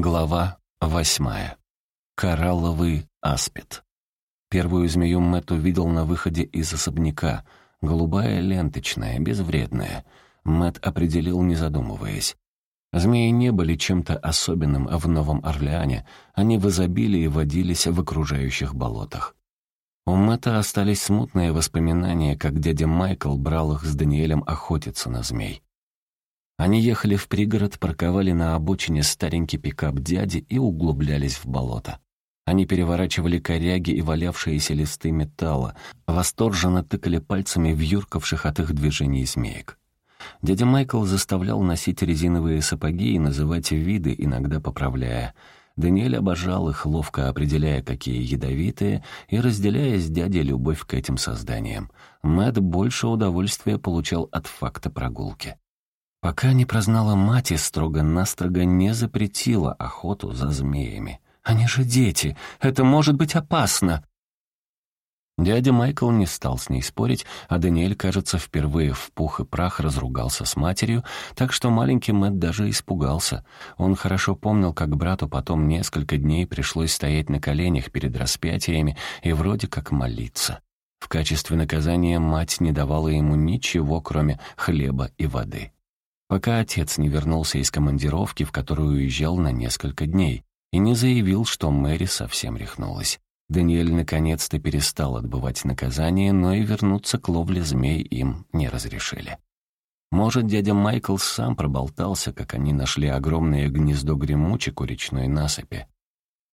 Глава восьмая. Коралловый аспид. Первую змею Мэтт увидел на выходе из особняка. Голубая ленточная, безвредная. Мэтт определил, не задумываясь. Змеи не были чем-то особенным в Новом Орлеане, они в изобилии водились в окружающих болотах. У Мэтта остались смутные воспоминания, как дядя Майкл брал их с Даниэлем охотиться на змей. Они ехали в пригород, парковали на обочине старенький пикап дяди и углублялись в болото. Они переворачивали коряги и валявшиеся листы металла, восторженно тыкали пальцами в юркавших от их движений змеек. Дядя Майкл заставлял носить резиновые сапоги и называть виды, иногда поправляя. Даниэль обожал их, ловко определяя, какие ядовитые, и разделяя с дядей любовь к этим созданиям. Мэтт больше удовольствия получал от факта прогулки. Пока не прознала мать и строго-настрого не запретила охоту за змеями. «Они же дети! Это может быть опасно!» Дядя Майкл не стал с ней спорить, а Даниэль, кажется, впервые в пух и прах разругался с матерью, так что маленький Мэтт даже испугался. Он хорошо помнил, как брату потом несколько дней пришлось стоять на коленях перед распятиями и вроде как молиться. В качестве наказания мать не давала ему ничего, кроме хлеба и воды пока отец не вернулся из командировки, в которую уезжал на несколько дней, и не заявил, что Мэри совсем рехнулась. Даниэль наконец-то перестал отбывать наказание, но и вернуться к ловле змей им не разрешили. Может, дядя Майкл сам проболтался, как они нашли огромное гнездо гремучек у речной насыпи.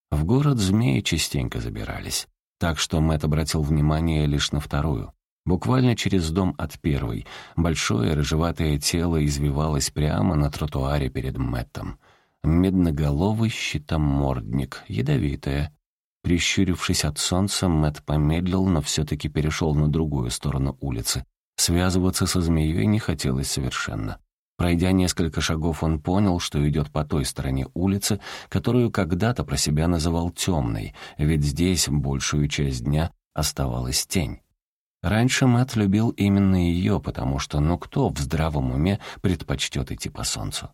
В город змеи частенько забирались, так что Мэтт обратил внимание лишь на вторую. Буквально через дом от первой. Большое рыжеватое тело извивалось прямо на тротуаре перед Мэттом. Медноголовый щитомордник, ядовитое. Прищурившись от солнца, Мэтт помедлил, но все-таки перешел на другую сторону улицы. Связываться со змеей не хотелось совершенно. Пройдя несколько шагов, он понял, что идет по той стороне улицы, которую когда-то про себя называл темной, ведь здесь большую часть дня оставалась тень. Раньше Мэтт любил именно ее, потому что ну кто в здравом уме предпочтет идти по солнцу?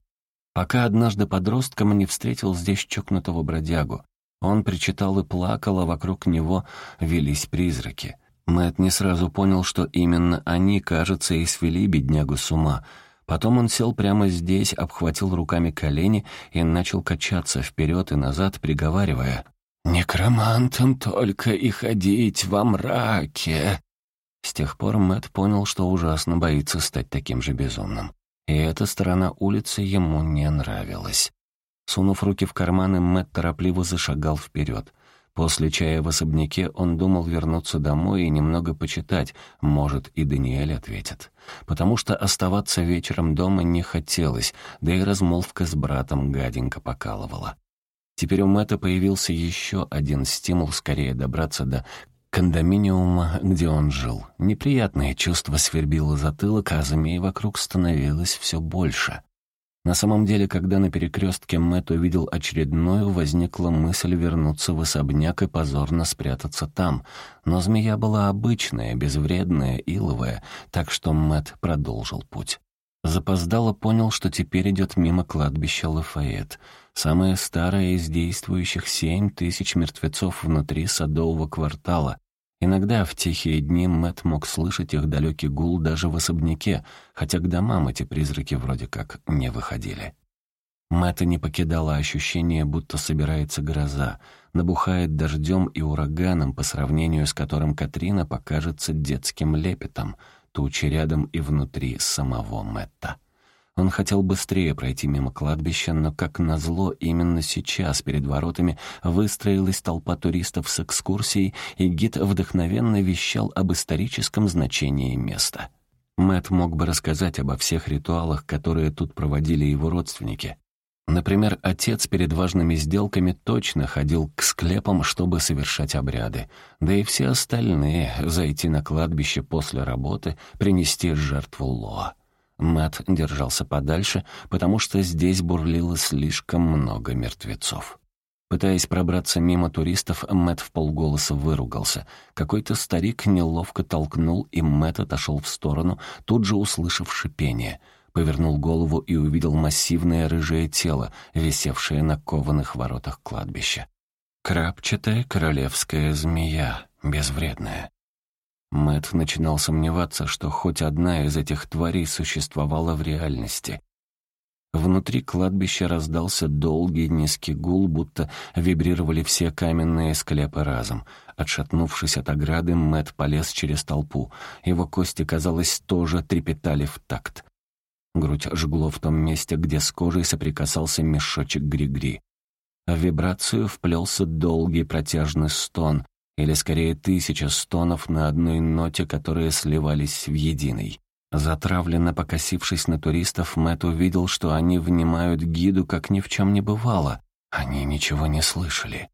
Пока однажды подростком не встретил здесь чокнутого бродягу. Он причитал и плакал, а вокруг него велись призраки. Мэтт не сразу понял, что именно они, кажется, и свели беднягу с ума. Потом он сел прямо здесь, обхватил руками колени и начал качаться вперед и назад, приговаривая «Некромантам только и ходить во мраке». С тех пор Мэт понял, что ужасно боится стать таким же безумным. И эта сторона улицы ему не нравилась. Сунув руки в карманы, Мэт торопливо зашагал вперед. После чая в особняке он думал вернуться домой и немного почитать, может, и Даниэль ответит. Потому что оставаться вечером дома не хотелось, да и размолвка с братом гаденько покалывала. Теперь у Мэтта появился еще один стимул скорее добраться до кондоминиума, где он жил. Неприятное чувство свербило затылок, а змей вокруг становилось все больше. На самом деле, когда на перекрестке Мэтт увидел очередную, возникла мысль вернуться в особняк и позорно спрятаться там. Но змея была обычная, безвредная, иловая, так что Мэтт продолжил путь. Запоздало понял, что теперь идет мимо кладбища Лафайет, самое старое из действующих семь тысяч мертвецов внутри садового квартала, Иногда в тихие дни Мэт мог слышать их далекий гул даже в особняке, хотя к домам эти призраки вроде как не выходили. Мэтта не покидало ощущение, будто собирается гроза, набухает дождем и ураганом, по сравнению с которым Катрина покажется детским лепетом, тучи рядом и внутри самого Мэтта. Он хотел быстрее пройти мимо кладбища, но, как назло, именно сейчас перед воротами выстроилась толпа туристов с экскурсией, и гид вдохновенно вещал об историческом значении места. Мэт мог бы рассказать обо всех ритуалах, которые тут проводили его родственники. Например, отец перед важными сделками точно ходил к склепам, чтобы совершать обряды, да и все остальные — зайти на кладбище после работы, принести жертву Лоа. Мэт держался подальше, потому что здесь бурлило слишком много мертвецов. Пытаясь пробраться мимо туристов, Мэт в полголоса выругался. Какой-то старик неловко толкнул, и Мэт отошел в сторону, тут же услышав шипение. Повернул голову и увидел массивное рыжее тело, висевшее на кованых воротах кладбища. Крапчатая королевская змея, безвредная. Мэт начинал сомневаться, что хоть одна из этих тварей существовала в реальности. Внутри кладбища раздался долгий низкий гул, будто вибрировали все каменные склепы разом. Отшатнувшись от ограды, Мэт полез через толпу. Его кости, казалось, тоже трепетали в такт. Грудь жгло в том месте, где с кожей соприкасался мешочек гри-гри. В вибрацию вплелся долгий протяжный стон, или скорее тысяча стонов на одной ноте, которые сливались в единый. Затравленно покосившись на туристов, Мэтт увидел, что они внимают гиду, как ни в чем не бывало. Они ничего не слышали.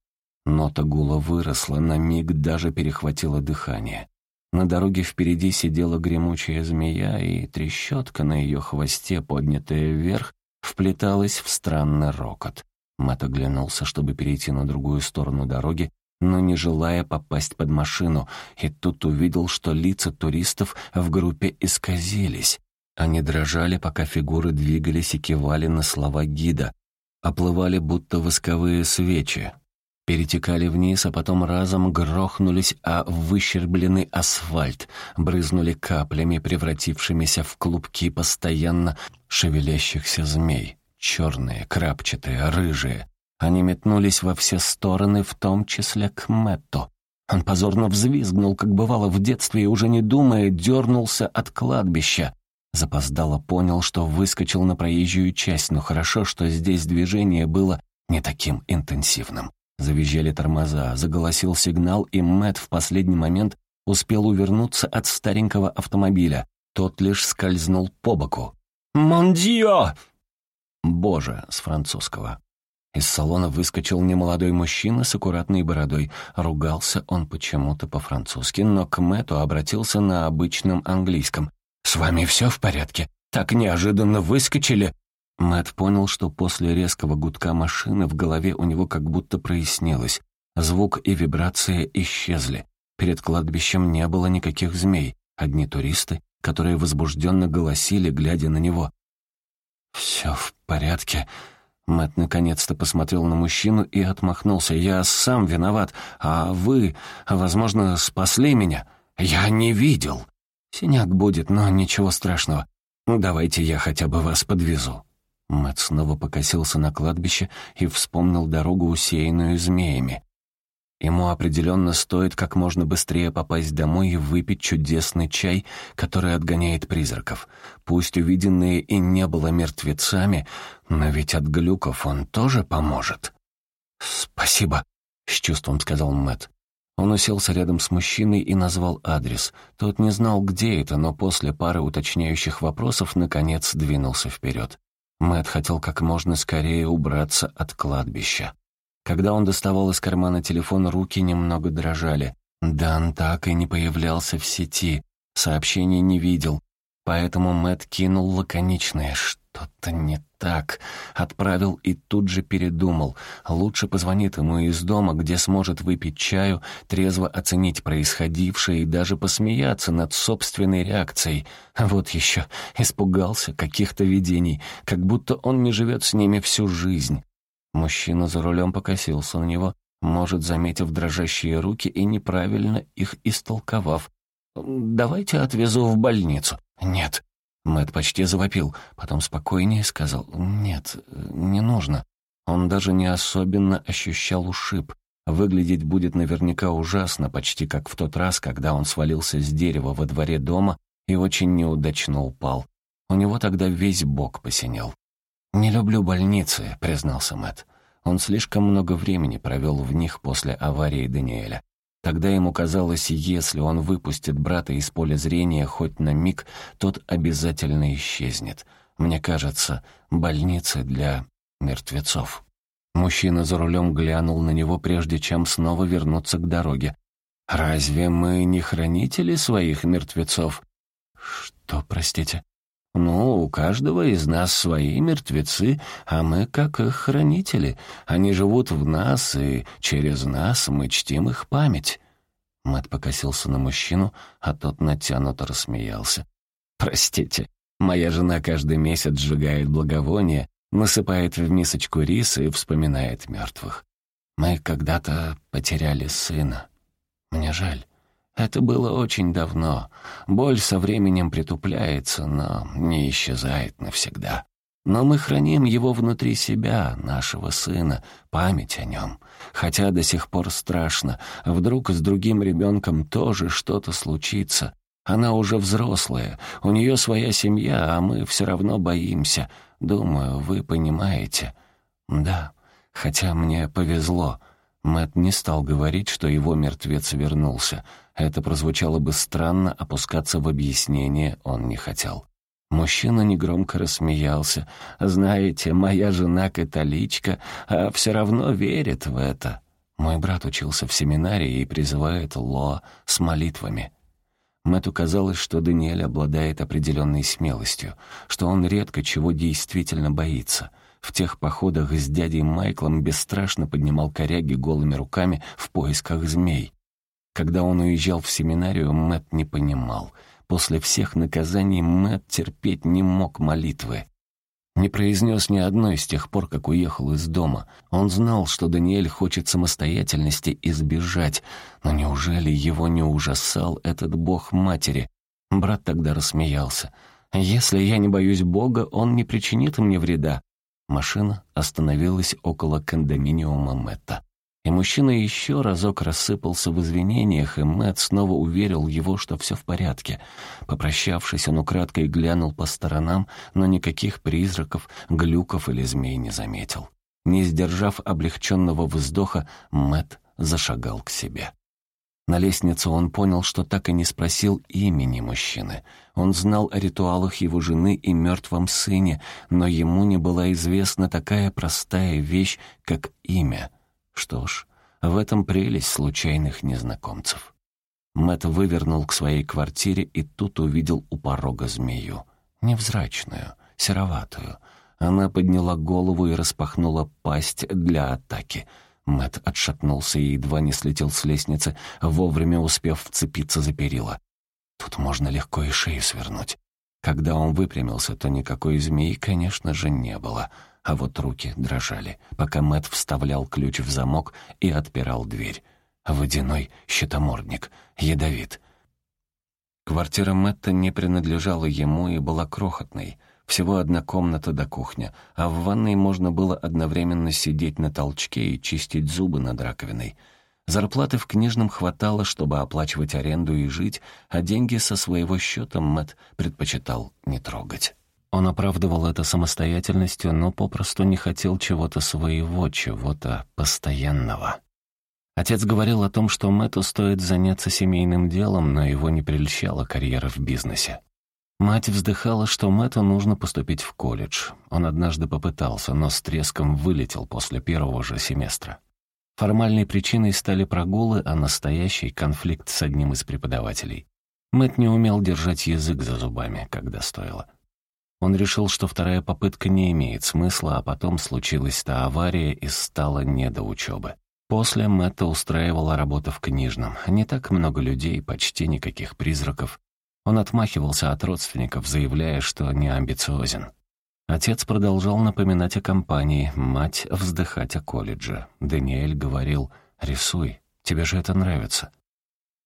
Нота гула выросла, на миг даже перехватило дыхание. На дороге впереди сидела гремучая змея, и трещотка на ее хвосте, поднятая вверх, вплеталась в странный рокот. Мэтт оглянулся, чтобы перейти на другую сторону дороги, но не желая попасть под машину, и тут увидел, что лица туристов в группе исказились. Они дрожали, пока фигуры двигались и кивали на слова гида, оплывали будто восковые свечи, перетекали вниз, а потом разом грохнулись о выщербленный асфальт, брызнули каплями, превратившимися в клубки постоянно шевелящихся змей. Черные, крапчатые, рыжие. Они метнулись во все стороны, в том числе к Мэтту. Он позорно взвизгнул, как бывало в детстве, и уже не думая, дернулся от кладбища. Запоздало понял, что выскочил на проезжую часть, но хорошо, что здесь движение было не таким интенсивным. Завизжали тормоза, заголосил сигнал, и Мэтт в последний момент успел увернуться от старенького автомобиля. Тот лишь скользнул по боку. «Мондио!» «Боже» с французского. Из салона выскочил немолодой мужчина с аккуратной бородой. Ругался он почему-то по-французски, но к Мэтту обратился на обычном английском. «С вами все в порядке? Так неожиданно выскочили!» Мэтт понял, что после резкого гудка машины в голове у него как будто прояснилось. Звук и вибрация исчезли. Перед кладбищем не было никаких змей. Одни туристы, которые возбужденно голосили, глядя на него. «Все в порядке», Мэтт наконец-то посмотрел на мужчину и отмахнулся. «Я сам виноват, а вы, возможно, спасли меня. Я не видел. Синяк будет, но ничего страшного. Давайте я хотя бы вас подвезу». Мэтт снова покосился на кладбище и вспомнил дорогу, усеянную змеями. Ему определенно стоит как можно быстрее попасть домой и выпить чудесный чай, который отгоняет призраков. Пусть увиденные и не было мертвецами, но ведь от глюков он тоже поможет. «Спасибо», — с чувством сказал Мэт. Он уселся рядом с мужчиной и назвал адрес. Тот не знал, где это, но после пары уточняющих вопросов наконец двинулся вперед. Мэт хотел как можно скорее убраться от кладбища. Когда он доставал из кармана телефон, руки немного дрожали. Дан так и не появлялся в сети, сообщений не видел. Поэтому Мэт кинул лаконичное «что-то не так». Отправил и тут же передумал. Лучше позвонит ему из дома, где сможет выпить чаю, трезво оценить происходившее и даже посмеяться над собственной реакцией. А вот еще испугался каких-то видений, как будто он не живет с ними всю жизнь. Мужчина за рулем покосился на него, может, заметив дрожащие руки и неправильно их истолковав. «Давайте отвезу в больницу». «Нет». Мэт почти завопил, потом спокойнее сказал «Нет, не нужно». Он даже не особенно ощущал ушиб. Выглядеть будет наверняка ужасно, почти как в тот раз, когда он свалился с дерева во дворе дома и очень неудачно упал. У него тогда весь бок посинел. «Не люблю больницы», — признался Мэт. Он слишком много времени провел в них после аварии Даниэля. Тогда ему казалось, если он выпустит брата из поля зрения хоть на миг, тот обязательно исчезнет. Мне кажется, больницы для мертвецов. Мужчина за рулем глянул на него, прежде чем снова вернуться к дороге. «Разве мы не хранители своих мертвецов?» «Что, простите?» «Ну, у каждого из нас свои мертвецы, а мы как их хранители. Они живут в нас, и через нас мы чтим их память». Мэт покосился на мужчину, а тот натянуто рассмеялся. «Простите, Моя жена каждый месяц сжигает благовония, насыпает в мисочку рис и вспоминает мертвых. Мы когда-то потеряли сына. Мне жаль. Это было очень давно. Боль со временем притупляется, но не исчезает навсегда. Но мы храним его внутри себя, нашего сына, память о нем. Хотя до сих пор страшно. Вдруг с другим ребенком тоже что-то случится. Она уже взрослая, у нее своя семья, а мы все равно боимся. Думаю, вы понимаете. Да, хотя мне повезло. Мэт не стал говорить, что его мертвец вернулся. Это прозвучало бы странно, опускаться в объяснение он не хотел. Мужчина негромко рассмеялся. «Знаете, моя жена католичка, а все равно верит в это. Мой брат учился в семинарии и призывает Ло с молитвами». Мэтту казалось, что Даниэль обладает определенной смелостью, что он редко чего действительно боится. В тех походах с дядей Майклом бесстрашно поднимал коряги голыми руками в поисках змей. Когда он уезжал в семинарию, Мэтт не понимал. После всех наказаний Мэтт терпеть не мог молитвы. Не произнес ни одной с тех пор, как уехал из дома. Он знал, что Даниэль хочет самостоятельности избежать, но неужели его не ужасал этот бог матери? Брат тогда рассмеялся. «Если я не боюсь Бога, он не причинит мне вреда». Машина остановилась около кондоминиума Мэтта. И мужчина еще разок рассыпался в извинениях, и Мэтт снова уверил его, что все в порядке. Попрощавшись, он украдкой глянул по сторонам, но никаких призраков, глюков или змей не заметил. Не сдержав облегченного вздоха, Мэтт зашагал к себе. На лестнице он понял, что так и не спросил имени мужчины. Он знал о ритуалах его жены и мертвом сыне, но ему не была известна такая простая вещь, как имя — что ж, в этом прелесть случайных незнакомцев. Мэт вывернул к своей квартире и тут увидел у порога змею. Невзрачную, сероватую. Она подняла голову и распахнула пасть для атаки. Мэт отшатнулся и едва не слетел с лестницы, вовремя успев вцепиться за перила. Тут можно легко и шею свернуть. Когда он выпрямился, то никакой змеи, конечно же, не было — а вот руки дрожали, пока Мэт вставлял ключ в замок и отпирал дверь. Водяной щитомордник, ядовит. Квартира Мэтта не принадлежала ему и была крохотной. Всего одна комната до кухня, а в ванной можно было одновременно сидеть на толчке и чистить зубы над раковиной. Зарплаты в книжном хватало, чтобы оплачивать аренду и жить, а деньги со своего счета Мэт предпочитал не трогать. Он оправдывал это самостоятельностью, но попросту не хотел чего-то своего, чего-то постоянного. Отец говорил о том, что Мэтту стоит заняться семейным делом, но его не прельщала карьера в бизнесе. Мать вздыхала, что Мэтту нужно поступить в колледж. Он однажды попытался, но с треском вылетел после первого же семестра. Формальной причиной стали прогулы, а настоящий — конфликт с одним из преподавателей. Мэтт не умел держать язык за зубами, когда стоило. Он решил, что вторая попытка не имеет смысла, а потом случилась та авария и стало не до учебы. После Мэтта устраивала работу в книжном. Не так много людей, почти никаких призраков. Он отмахивался от родственников, заявляя, что не амбициозен. Отец продолжал напоминать о компании, мать вздыхать о колледже. Даниэль говорил «Рисуй, тебе же это нравится».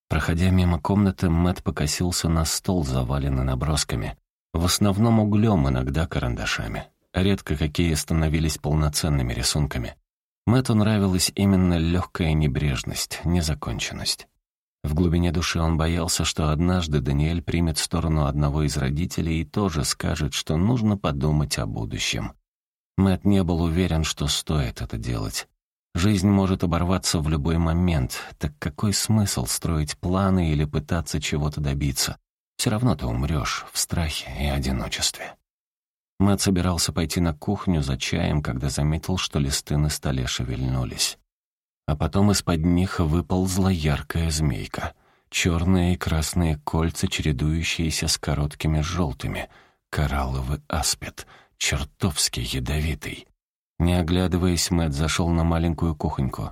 Проходя мимо комнаты, Мэт покосился на стол, заваленный набросками. В основном углем, иногда карандашами. Редко какие становились полноценными рисунками. Мэтту нравилась именно легкая небрежность, незаконченность. В глубине души он боялся, что однажды Даниэль примет сторону одного из родителей и тоже скажет, что нужно подумать о будущем. Мэтт не был уверен, что стоит это делать. Жизнь может оборваться в любой момент, так какой смысл строить планы или пытаться чего-то добиться? Все равно ты умрешь в страхе и одиночестве. Мэтт собирался пойти на кухню за чаем, когда заметил, что листы на столе шевельнулись. А потом из-под них выползла яркая змейка. Черные и красные кольца, чередующиеся с короткими желтыми. Коралловый аспид, чертовски ядовитый. Не оглядываясь, Мэтт зашел на маленькую кухоньку.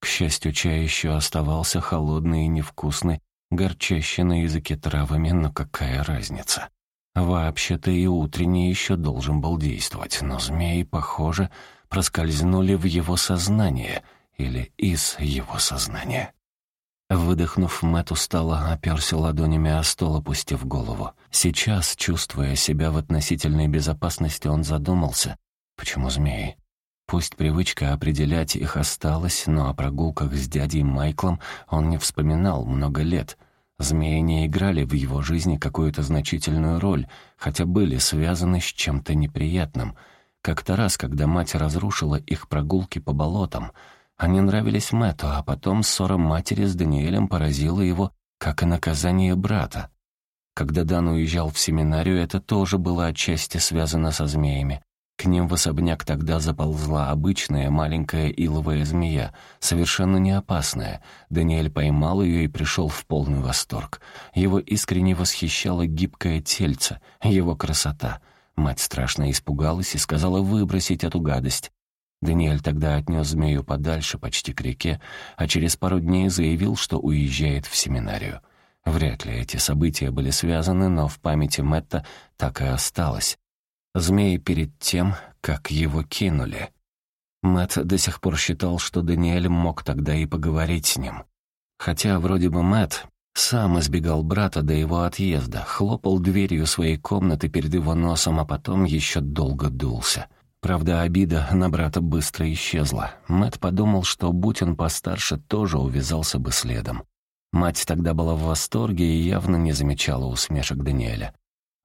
К счастью, чай еще оставался холодный и невкусный, горчащий на языке травами, но какая разница? Вообще-то и утренний еще должен был действовать, но змеи, похоже, проскользнули в его сознание или из его сознания. Выдохнув, Мэтт устало оперся ладонями о стол, опустив голову. Сейчас, чувствуя себя в относительной безопасности, он задумался, почему змеи? Пусть привычка определять их осталась, но о прогулках с дядей Майклом он не вспоминал много лет. Змеи не играли в его жизни какую-то значительную роль, хотя были связаны с чем-то неприятным. Как-то раз, когда мать разрушила их прогулки по болотам, они нравились Мэтту, а потом ссора матери с Даниэлем поразила его, как и наказание брата. Когда Дан уезжал в семинарию, это тоже было отчасти связано со змеями. К ним в особняк тогда заползла обычная маленькая иловая змея, совершенно не опасная. Даниэль поймал ее и пришел в полный восторг. Его искренне восхищало гибкое тельце, его красота. Мать страшно испугалась и сказала выбросить эту гадость. Даниэль тогда отнес змею подальше, почти к реке, а через пару дней заявил, что уезжает в семинарию. Вряд ли эти события были связаны, но в памяти Мэтта так и осталось. Змей перед тем, как его кинули. Мэтт до сих пор считал, что Даниэль мог тогда и поговорить с ним. Хотя вроде бы Мэтт сам избегал брата до его отъезда, хлопал дверью своей комнаты перед его носом, а потом еще долго дулся. Правда, обида на брата быстро исчезла. Мэтт подумал, что, будь он постарше, тоже увязался бы следом. Мать тогда была в восторге и явно не замечала усмешек Даниэля.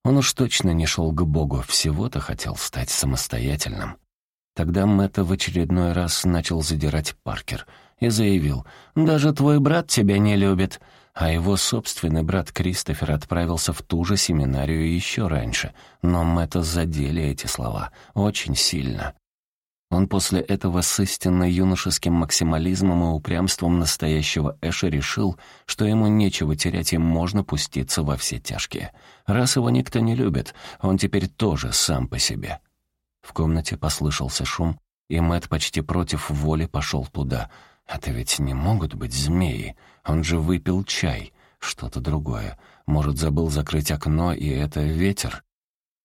Он уж точно не шел к Богу, всего-то хотел стать самостоятельным. Тогда Мэтта в очередной раз начал задирать Паркер и заявил, «Даже твой брат тебя не любит». А его собственный брат Кристофер отправился в ту же семинарию еще раньше, но Мэтта задели эти слова очень сильно. Он после этого с истинно юношеским максимализмом и упрямством настоящего Эша решил, что ему нечего терять и можно пуститься во все тяжкие. Раз его никто не любит, он теперь тоже сам по себе. В комнате послышался шум, и Мэт почти против воли пошел туда. Это ведь не могут быть змеи. Он же выпил чай. Что-то другое. Может, забыл закрыть окно, и это ветер?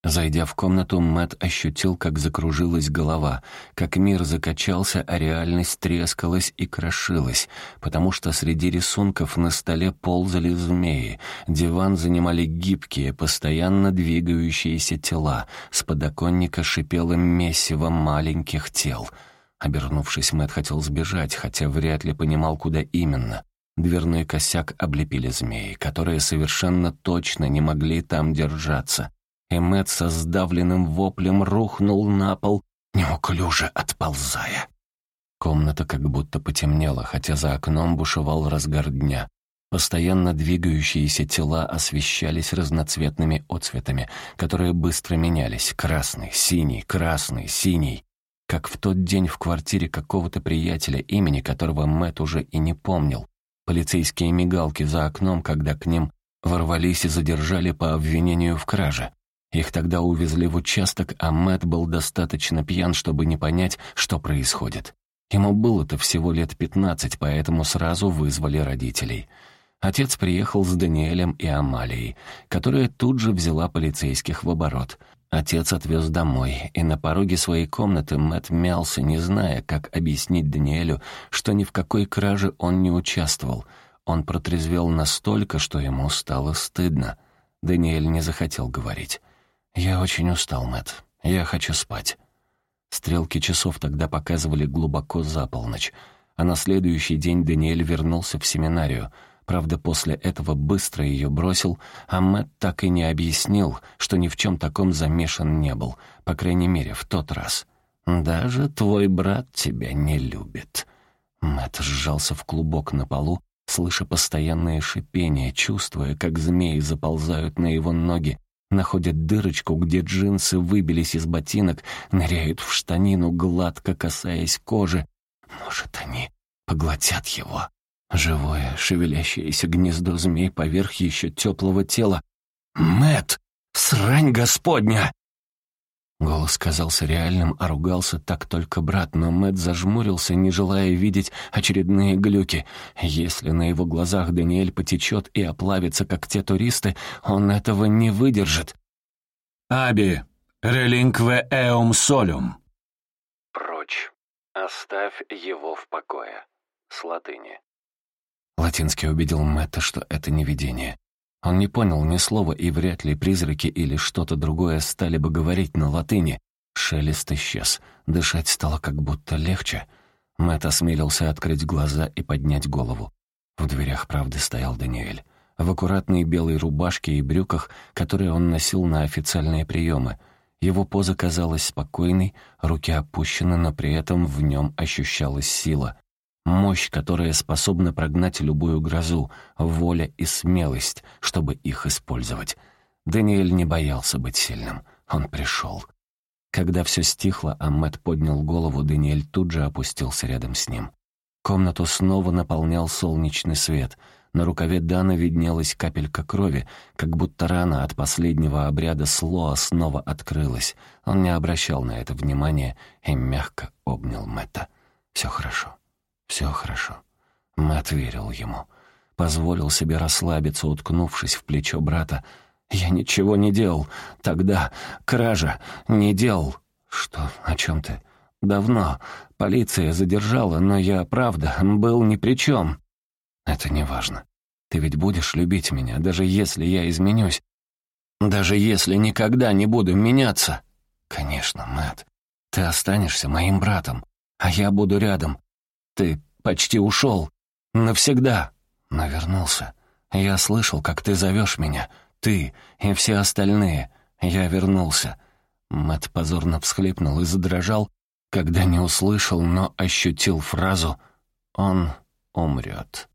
Зайдя в комнату, Мэт ощутил, как закружилась голова, как мир закачался, а реальность трескалась и крошилась, потому что среди рисунков на столе ползали змеи, диван занимали гибкие, постоянно двигающиеся тела, с подоконника шипело месиво маленьких тел. Обернувшись, Мэт хотел сбежать, хотя вряд ли понимал, куда именно. Дверной косяк облепили змеи, которые совершенно точно не могли там держаться — и Мэтт со сдавленным воплем рухнул на пол, неуклюже отползая. Комната как будто потемнела, хотя за окном бушевал разгар дня. Постоянно двигающиеся тела освещались разноцветными отцветами, которые быстро менялись. Красный, синий, красный, синий. Как в тот день в квартире какого-то приятеля, имени которого Мэт уже и не помнил. Полицейские мигалки за окном, когда к ним ворвались и задержали по обвинению в краже. Их тогда увезли в участок, а Мэт был достаточно пьян, чтобы не понять, что происходит. Ему было-то всего лет пятнадцать, поэтому сразу вызвали родителей. Отец приехал с Даниэлем и Амалией, которая тут же взяла полицейских в оборот. Отец отвез домой, и на пороге своей комнаты Мэт мялся, не зная, как объяснить Даниэлю, что ни в какой краже он не участвовал. Он протрезвел настолько, что ему стало стыдно. Даниэль не захотел говорить. «Я очень устал, Мэт. Я хочу спать». Стрелки часов тогда показывали глубоко за полночь, а на следующий день Даниэль вернулся в семинарию. Правда, после этого быстро ее бросил, а Мэт так и не объяснил, что ни в чем таком замешан не был, по крайней мере, в тот раз. «Даже твой брат тебя не любит». Мэт сжался в клубок на полу, слыша постоянное шипение, чувствуя, как змеи заползают на его ноги, находят дырочку, где джинсы выбились из ботинок, ныряют в штанину, гладко касаясь кожи. Может, они поглотят его? Живое, шевелящееся гнездо змей поверх еще теплого тела. Мэт, Срань господня!» Голос казался реальным, а ругался так только брат, но Мэт зажмурился, не желая видеть очередные глюки. Если на его глазах Даниэль потечет и оплавится, как те туристы, он этого не выдержит. «Аби, релинкве эум солюм». «Прочь. Оставь его в покое». С латыни. Латинский убедил Мэтта, что это не видение. Он не понял ни слова, и вряд ли призраки или что-то другое стали бы говорить на латыни. Шелест исчез. Дышать стало как будто легче. Мэтт осмелился открыть глаза и поднять голову. В дверях, правды, стоял Даниэль. В аккуратной белой рубашке и брюках, которые он носил на официальные приемы. Его поза казалась спокойной, руки опущены, но при этом в нем ощущалась сила. Мощь, которая способна прогнать любую грозу, воля и смелость, чтобы их использовать. Даниэль не боялся быть сильным. Он пришел. Когда все стихло, а Мэтт поднял голову, Даниэль тут же опустился рядом с ним. Комнату снова наполнял солнечный свет. На рукаве Дана виднелась капелька крови, как будто рана от последнего обряда Слоа снова открылась. Он не обращал на это внимания и мягко обнял Мэтта. «Все хорошо. Все хорошо». Мэтт верил ему. Позволил себе расслабиться, уткнувшись в плечо брата. «Я ничего не делал. Тогда. Кража. Не делал». «Что? О чем ты?» «Давно. Полиция задержала, но я, правда, был ни при чем». «Это не важно. Ты ведь будешь любить меня, даже если я изменюсь. Даже если никогда не буду меняться». «Конечно, Мэтт. Ты останешься моим братом, а я буду рядом. Ты почти ушел. Навсегда. Но вернулся. Я слышал, как ты зовешь меня. Ты и все остальные. Я вернулся». Мэт позорно всхлипнул и задрожал, когда не услышал, но ощутил фразу «Он умрет».